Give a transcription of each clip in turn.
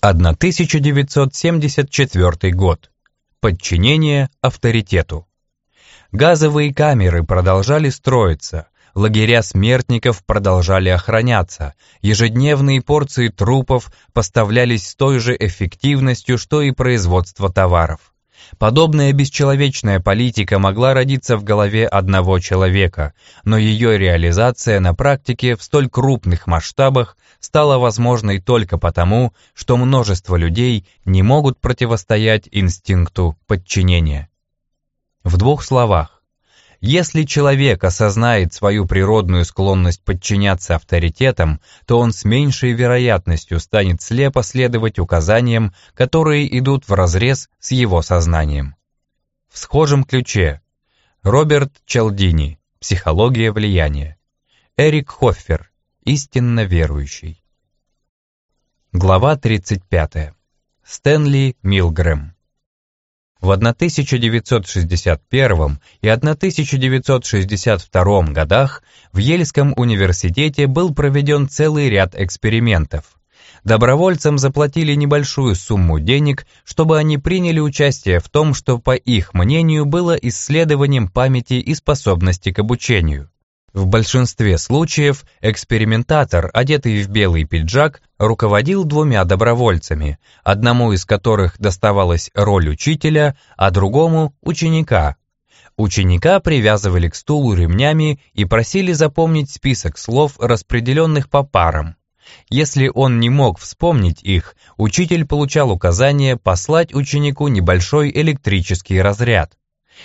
1974 год. Подчинение авторитету. Газовые камеры продолжали строиться, лагеря смертников продолжали охраняться, ежедневные порции трупов поставлялись с той же эффективностью, что и производство товаров. Подобная бесчеловечная политика могла родиться в голове одного человека, но ее реализация на практике в столь крупных масштабах стала возможной только потому, что множество людей не могут противостоять инстинкту подчинения. В двух словах, если человек осознает свою природную склонность подчиняться авторитетам, то он с меньшей вероятностью станет слепо следовать указаниям, которые идут вразрез с его сознанием. В схожем ключе Роберт Челдини «Психология влияния», Эрик Хоффер «Истинно верующий». Глава 35. Стэнли Милгрэм в 1961 и 1962 годах в Ельском университете был проведен целый ряд экспериментов. Добровольцам заплатили небольшую сумму денег, чтобы они приняли участие в том, что, по их мнению, было исследованием памяти и способности к обучению. В большинстве случаев экспериментатор, одетый в белый пиджак, руководил двумя добровольцами, одному из которых доставалась роль учителя, а другому – ученика. Ученика привязывали к стулу ремнями и просили запомнить список слов, распределенных по парам. Если он не мог вспомнить их, учитель получал указание послать ученику небольшой электрический разряд.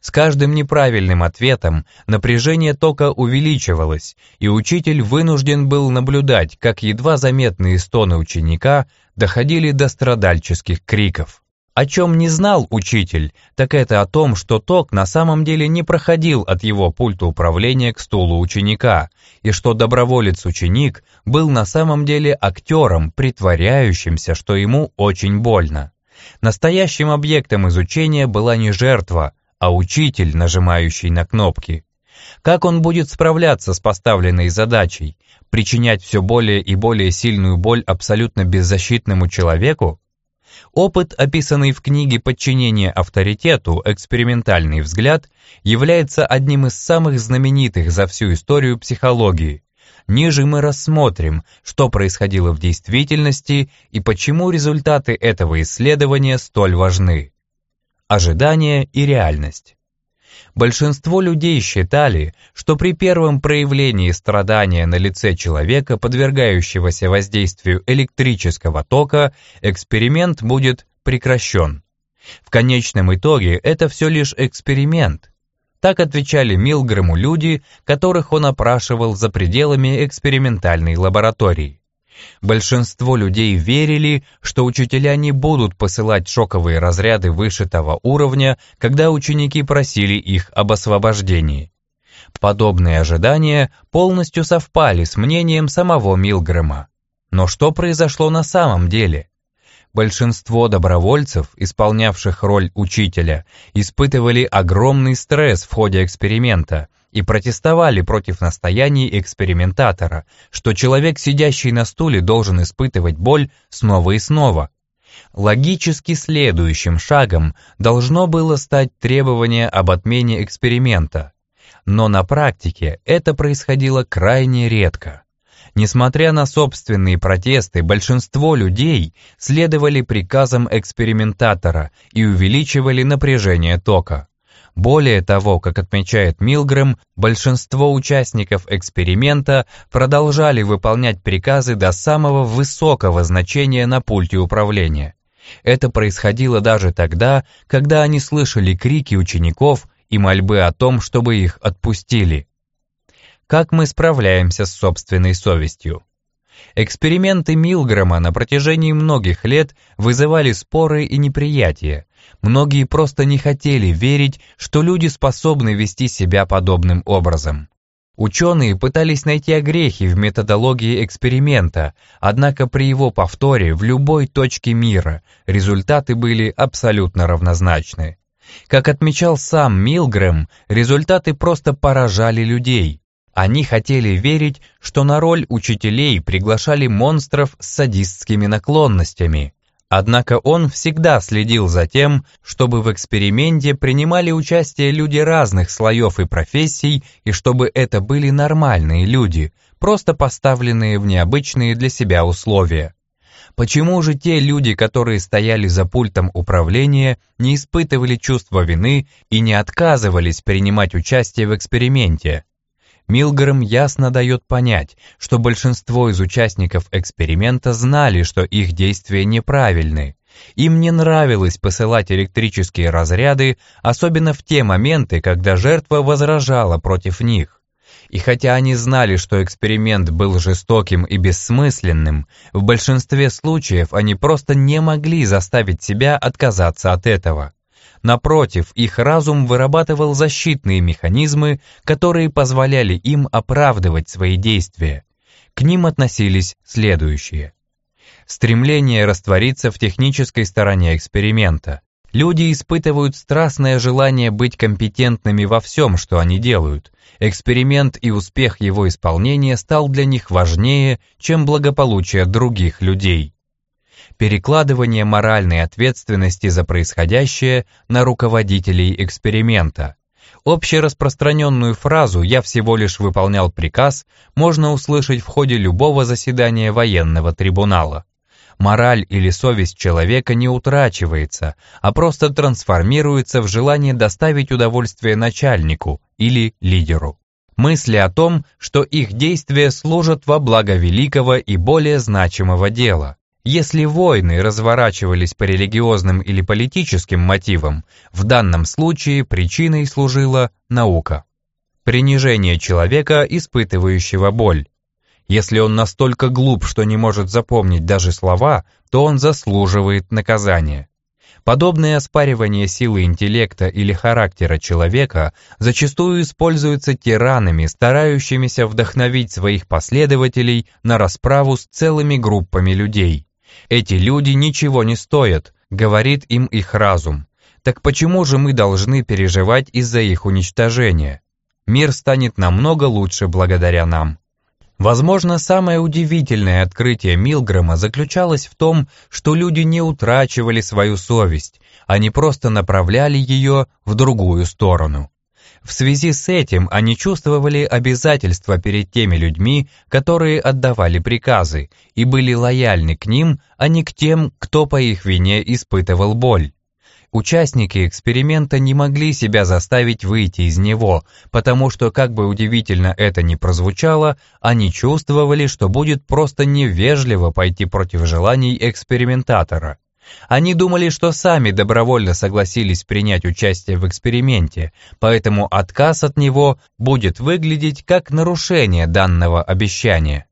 С каждым неправильным ответом напряжение тока увеличивалось, и учитель вынужден был наблюдать, как едва заметные стоны ученика доходили до страдальческих криков. О чем не знал учитель, так это о том, что ток на самом деле не проходил от его пульта управления к стулу ученика, и что доброволец-ученик был на самом деле актером, притворяющимся, что ему очень больно. Настоящим объектом изучения была не жертва, а учитель, нажимающий на кнопки. Как он будет справляться с поставленной задачей, причинять все более и более сильную боль абсолютно беззащитному человеку? Опыт, описанный в книге «Подчинение авторитету. Экспериментальный взгляд», является одним из самых знаменитых за всю историю психологии. Ниже мы рассмотрим, что происходило в действительности и почему результаты этого исследования столь важны ожидание и реальность. Большинство людей считали, что при первом проявлении страдания на лице человека, подвергающегося воздействию электрического тока, эксперимент будет прекращен. В конечном итоге это все лишь эксперимент. Так отвечали Милгрэму люди, которых он опрашивал за пределами экспериментальной лаборатории. Большинство людей верили, что учителя не будут посылать шоковые разряды вышитого уровня, когда ученики просили их об освобождении. Подобные ожидания полностью совпали с мнением самого Милгрэма. Но что произошло на самом деле? Большинство добровольцев, исполнявших роль учителя, испытывали огромный стресс в ходе эксперимента и протестовали против настояний экспериментатора, что человек, сидящий на стуле, должен испытывать боль снова и снова. Логически следующим шагом должно было стать требование об отмене эксперимента. Но на практике это происходило крайне редко. Несмотря на собственные протесты, большинство людей следовали приказам экспериментатора и увеличивали напряжение тока. Более того, как отмечает Милгрэм, большинство участников эксперимента продолжали выполнять приказы до самого высокого значения на пульте управления. Это происходило даже тогда, когда они слышали крики учеников и мольбы о том, чтобы их отпустили как мы справляемся с собственной совестью. Эксперименты Милгрэма на протяжении многих лет вызывали споры и неприятия. Многие просто не хотели верить, что люди способны вести себя подобным образом. Ученые пытались найти огрехи в методологии эксперимента, однако при его повторе в любой точке мира результаты были абсолютно равнозначны. Как отмечал сам Милгрэм, результаты просто поражали людей. Они хотели верить, что на роль учителей приглашали монстров с садистскими наклонностями. Однако он всегда следил за тем, чтобы в эксперименте принимали участие люди разных слоев и профессий, и чтобы это были нормальные люди, просто поставленные в необычные для себя условия. Почему же те люди, которые стояли за пультом управления, не испытывали чувства вины и не отказывались принимать участие в эксперименте? Милгрэм ясно дает понять, что большинство из участников эксперимента знали, что их действия неправильны. Им не нравилось посылать электрические разряды, особенно в те моменты, когда жертва возражала против них. И хотя они знали, что эксперимент был жестоким и бессмысленным, в большинстве случаев они просто не могли заставить себя отказаться от этого. Напротив, их разум вырабатывал защитные механизмы, которые позволяли им оправдывать свои действия. К ним относились следующие. Стремление раствориться в технической стороне эксперимента. Люди испытывают страстное желание быть компетентными во всем, что они делают. Эксперимент и успех его исполнения стал для них важнее, чем благополучие других людей перекладывание моральной ответственности за происходящее на руководителей эксперимента. Общераспространенную фразу «я всего лишь выполнял приказ» можно услышать в ходе любого заседания военного трибунала. Мораль или совесть человека не утрачивается, а просто трансформируется в желание доставить удовольствие начальнику или лидеру. Мысли о том, что их действия служат во благо великого и более значимого дела. Если войны разворачивались по религиозным или политическим мотивам, в данном случае причиной служила наука. Принижение человека, испытывающего боль. Если он настолько глуп, что не может запомнить даже слова, то он заслуживает наказания. Подобное оспаривание силы интеллекта или характера человека зачастую используется тиранами, старающимися вдохновить своих последователей на расправу с целыми группами людей. Эти люди ничего не стоят, говорит им их разум. Так почему же мы должны переживать из-за их уничтожения? Мир станет намного лучше благодаря нам. Возможно, самое удивительное открытие Милгрэма заключалось в том, что люди не утрачивали свою совесть, они просто направляли ее в другую сторону. В связи с этим они чувствовали обязательства перед теми людьми, которые отдавали приказы, и были лояльны к ним, а не к тем, кто по их вине испытывал боль. Участники эксперимента не могли себя заставить выйти из него, потому что, как бы удивительно это ни прозвучало, они чувствовали, что будет просто невежливо пойти против желаний экспериментатора. Они думали, что сами добровольно согласились принять участие в эксперименте, поэтому отказ от него будет выглядеть как нарушение данного обещания.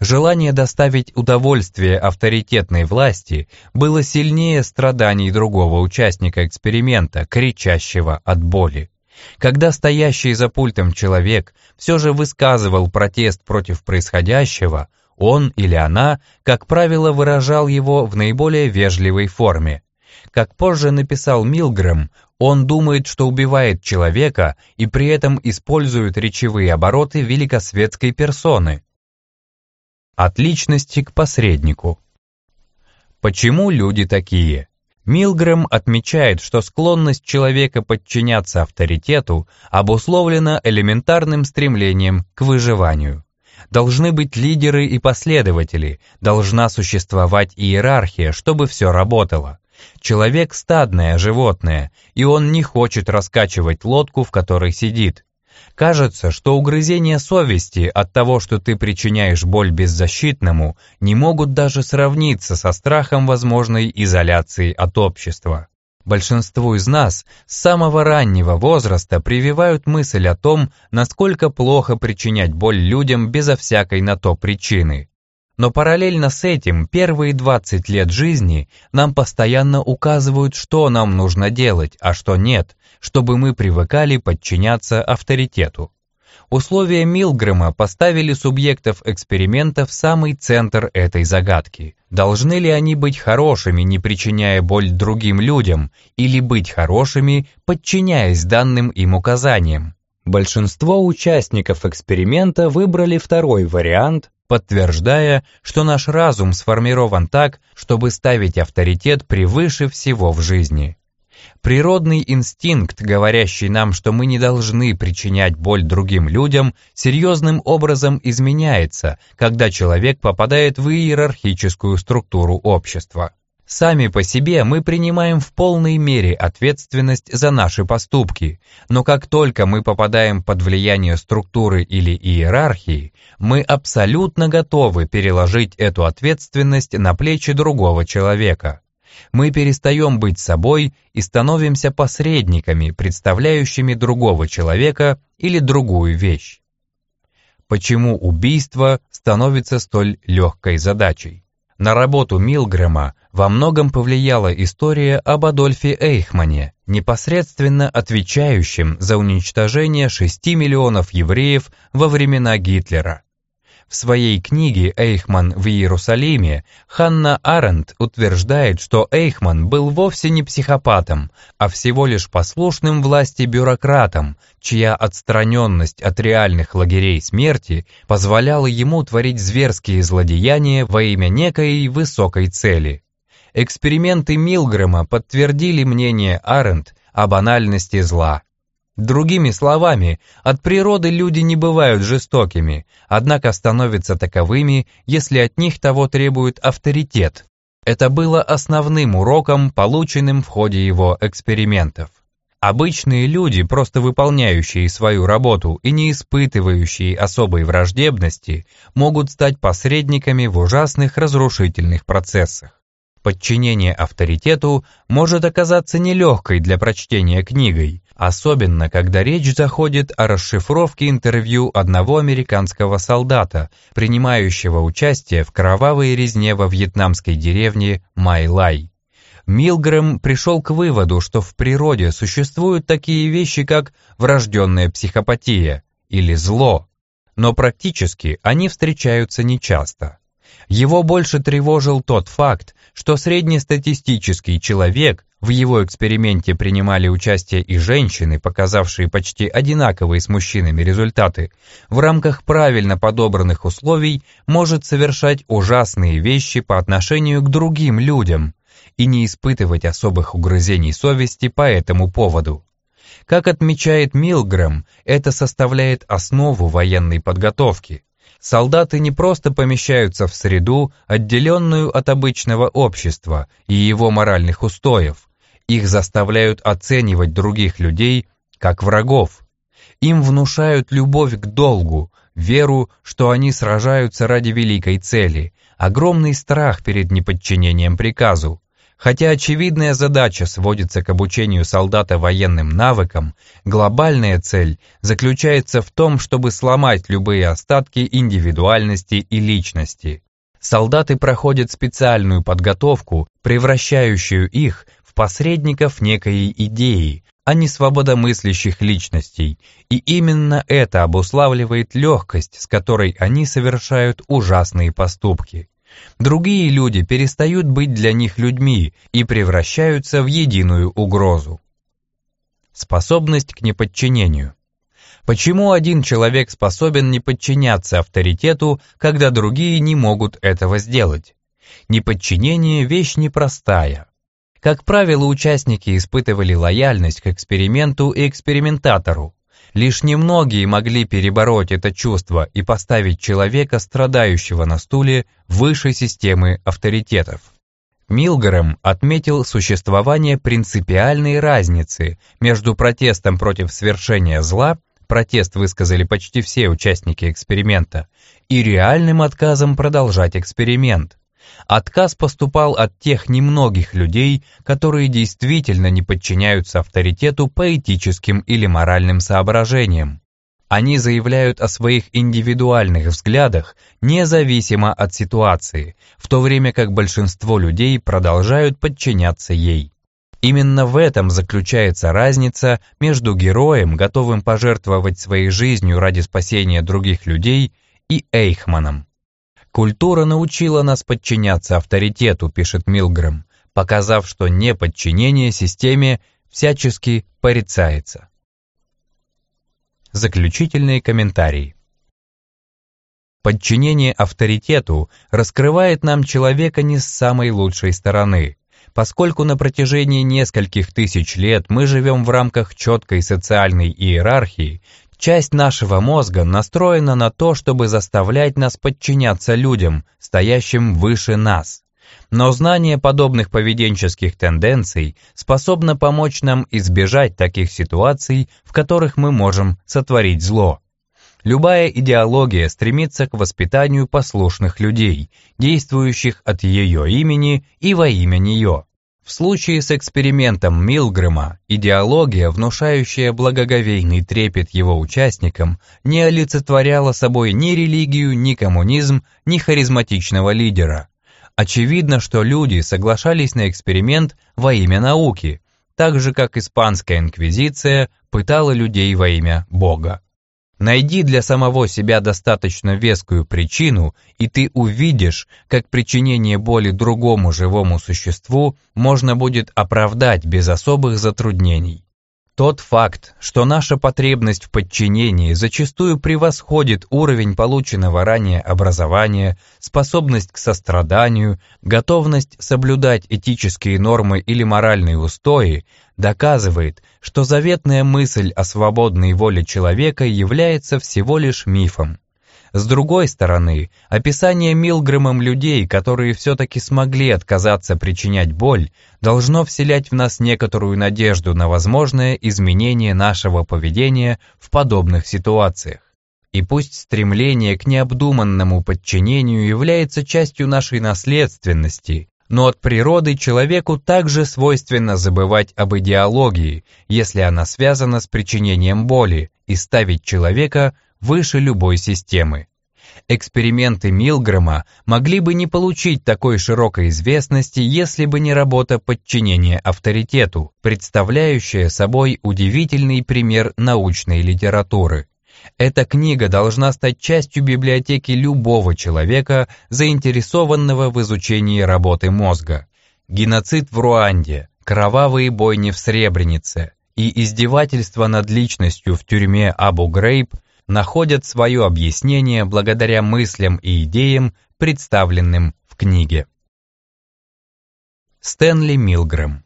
Желание доставить удовольствие авторитетной власти было сильнее страданий другого участника эксперимента, кричащего от боли. Когда стоящий за пультом человек все же высказывал протест против происходящего, он или она, как правило, выражал его в наиболее вежливой форме. Как позже написал Милгрэм, он думает, что убивает человека и при этом использует речевые обороты великосветской персоны. От личности к посреднику. Почему люди такие? Милгрэм отмечает, что склонность человека подчиняться авторитету обусловлена элементарным стремлением к выживанию. Должны быть лидеры и последователи, должна существовать иерархия, чтобы все работало. Человек – стадное животное, и он не хочет раскачивать лодку, в которой сидит. Кажется, что угрызения совести от того, что ты причиняешь боль беззащитному, не могут даже сравниться со страхом возможной изоляции от общества. Большинству из нас с самого раннего возраста прививают мысль о том, насколько плохо причинять боль людям безо всякой на то причины. Но параллельно с этим первые 20 лет жизни нам постоянно указывают, что нам нужно делать, а что нет, чтобы мы привыкали подчиняться авторитету. Условия Милгрэма поставили субъектов эксперимента в самый центр этой загадки. Должны ли они быть хорошими, не причиняя боль другим людям, или быть хорошими, подчиняясь данным им указаниям? Большинство участников эксперимента выбрали второй вариант, подтверждая, что наш разум сформирован так, чтобы ставить авторитет превыше всего в жизни. Природный инстинкт, говорящий нам, что мы не должны причинять боль другим людям, серьезным образом изменяется, когда человек попадает в иерархическую структуру общества. Сами по себе мы принимаем в полной мере ответственность за наши поступки, но как только мы попадаем под влияние структуры или иерархии, мы абсолютно готовы переложить эту ответственность на плечи другого человека. Мы перестаем быть собой и становимся посредниками, представляющими другого человека или другую вещь. Почему убийство становится столь легкой задачей? На работу Милгрэма во многом повлияла история об Адольфе Эйхмане, непосредственно отвечающем за уничтожение 6 миллионов евреев во времена Гитлера. В своей книге «Эйхман в Иерусалиме» Ханна Аренд утверждает, что Эйхман был вовсе не психопатом, а всего лишь послушным власти бюрократом, чья отстраненность от реальных лагерей смерти позволяла ему творить зверские злодеяния во имя некой высокой цели. Эксперименты Милгрэма подтвердили мнение Аренд о банальности зла. Другими словами, от природы люди не бывают жестокими, однако становятся таковыми, если от них того требует авторитет. Это было основным уроком, полученным в ходе его экспериментов. Обычные люди, просто выполняющие свою работу и не испытывающие особой враждебности, могут стать посредниками в ужасных разрушительных процессах. Подчинение авторитету может оказаться нелегкой для прочтения книгой, особенно когда речь заходит о расшифровке интервью одного американского солдата, принимающего участие в кровавой резне во вьетнамской деревне Майлай. Милгрэм пришел к выводу, что в природе существуют такие вещи, как врожденная психопатия или зло, но практически они встречаются нечасто. Его больше тревожил тот факт, что среднестатистический человек, в его эксперименте принимали участие и женщины, показавшие почти одинаковые с мужчинами результаты, в рамках правильно подобранных условий может совершать ужасные вещи по отношению к другим людям и не испытывать особых угрызений совести по этому поводу. Как отмечает Милгрэм, это составляет основу военной подготовки – солдаты не просто помещаются в среду, отделенную от обычного общества и его моральных устоев. Их заставляют оценивать других людей как врагов. Им внушают любовь к долгу, веру, что они сражаются ради великой цели, огромный страх перед неподчинением приказу. Хотя очевидная задача сводится к обучению солдата военным навыкам, глобальная цель заключается в том, чтобы сломать любые остатки индивидуальности и личности. Солдаты проходят специальную подготовку, превращающую их посредников некой идеи, а не свободомыслящих личностей, и именно это обуславливает легкость, с которой они совершают ужасные поступки. Другие люди перестают быть для них людьми и превращаются в единую угрозу. Способность к неподчинению. Почему один человек способен не подчиняться авторитету, когда другие не могут этого сделать? Неподчинение – вещь непростая. Как правило, участники испытывали лояльность к эксперименту и экспериментатору. Лишь немногие могли перебороть это чувство и поставить человека, страдающего на стуле, выше системы авторитетов. Милгрэм отметил существование принципиальной разницы между протестом против свершения зла, протест высказали почти все участники эксперимента, и реальным отказом продолжать эксперимент. Отказ поступал от тех немногих людей, которые действительно не подчиняются авторитету по этическим или моральным соображениям. Они заявляют о своих индивидуальных взглядах независимо от ситуации, в то время как большинство людей продолжают подчиняться ей. Именно в этом заключается разница между героем, готовым пожертвовать своей жизнью ради спасения других людей, и Эйхманом. «Культура научила нас подчиняться авторитету», пишет Милгрэм, показав, что неподчинение системе всячески порицается. Заключительные комментарии. Подчинение авторитету раскрывает нам человека не с самой лучшей стороны. Поскольку на протяжении нескольких тысяч лет мы живем в рамках четкой социальной иерархии, часть нашего мозга настроена на то, чтобы заставлять нас подчиняться людям, стоящим выше нас. Но знание подобных поведенческих тенденций способно помочь нам избежать таких ситуаций, в которых мы можем сотворить зло. Любая идеология стремится к воспитанию послушных людей, действующих от ее имени и во имя нее. В случае с экспериментом Милгрэма идеология, внушающая благоговейный трепет его участникам, не олицетворяла собой ни религию, ни коммунизм, ни харизматичного лидера. Очевидно, что люди соглашались на эксперимент во имя науки, так же как испанская инквизиция пытала людей во имя Бога. Найди для самого себя достаточно вескую причину, и ты увидишь, как причинение боли другому живому существу можно будет оправдать без особых затруднений. Тот факт, что наша потребность в подчинении зачастую превосходит уровень полученного ранее образования, способность к состраданию, готовность соблюдать этические нормы или моральные устои, доказывает, что заветная мысль о свободной воле человека является всего лишь мифом. С другой стороны, описание Милгрэмом людей, которые все-таки смогли отказаться причинять боль, должно вселять в нас некоторую надежду на возможное изменение нашего поведения в подобных ситуациях. И пусть стремление к необдуманному подчинению является частью нашей наследственности, но от природы человеку также свойственно забывать об идеологии, если она связана с причинением боли, и ставить человека выше любой системы. Эксперименты Милгрэма могли бы не получить такой широкой известности, если бы не работа подчинения авторитету, представляющая собой удивительный пример научной литературы. Эта книга должна стать частью библиотеки любого человека, заинтересованного в изучении работы мозга. Геноцид в Руанде, кровавые бойни в Сребренице и издевательство над личностью в тюрьме Абу-Грейб находят свое объяснение благодаря мыслям и идеям, представленным в книге. Стэнли Милгрэм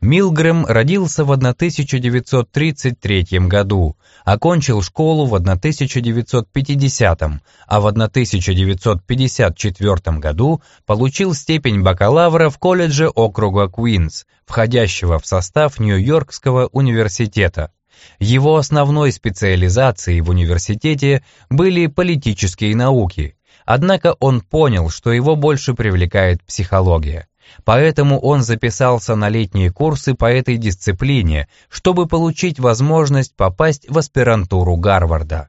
Милгрэм родился в 1933 году, окончил школу в 1950, а в 1954 году получил степень бакалавра в колледже округа Куинс, входящего в состав Нью-Йоркского университета. Его основной специализацией в университете были политические науки, однако он понял, что его больше привлекает психология. Поэтому он записался на летние курсы по этой дисциплине, чтобы получить возможность попасть в аспирантуру Гарварда.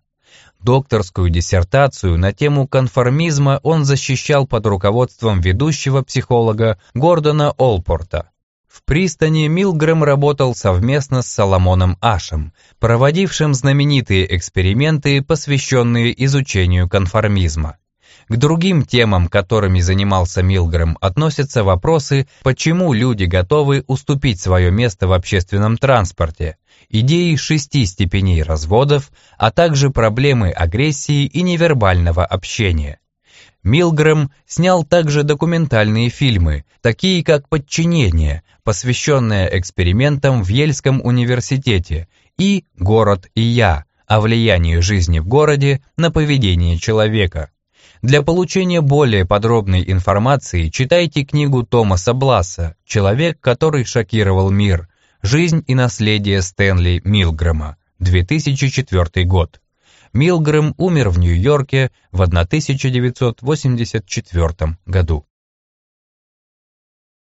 Докторскую диссертацию на тему конформизма он защищал под руководством ведущего психолога Гордона Олпорта. В пристани Милгрэм работал совместно с Соломоном Ашем, проводившим знаменитые эксперименты, посвященные изучению конформизма. К другим темам, которыми занимался Милгрэм, относятся вопросы, почему люди готовы уступить свое место в общественном транспорте, идеи шести степеней разводов, а также проблемы агрессии и невербального общения. Милгрэм снял также документальные фильмы, такие как «Подчинение», посвященное экспериментам в Ельском университете, и «Город и я», о влиянии жизни в городе на поведение человека. Для получения более подробной информации читайте книгу Томаса Бласса «Человек, который шокировал мир. Жизнь и наследие Стэнли Милгрэма», 2004 год. Милгрэм умер в Нью-Йорке в 1984 году.